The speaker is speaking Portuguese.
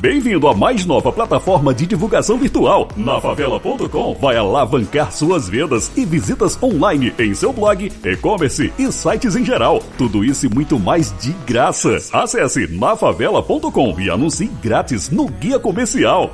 Bem-vindo à mais nova plataforma de divulgação virtual. Na favela.com vai alavancar suas vendas e visitas online em seu blog, e-commerce e sites em geral. Tudo isso e muito mais de graça. Acesse nafavela.com e anuncie grátis no Guia Comercial.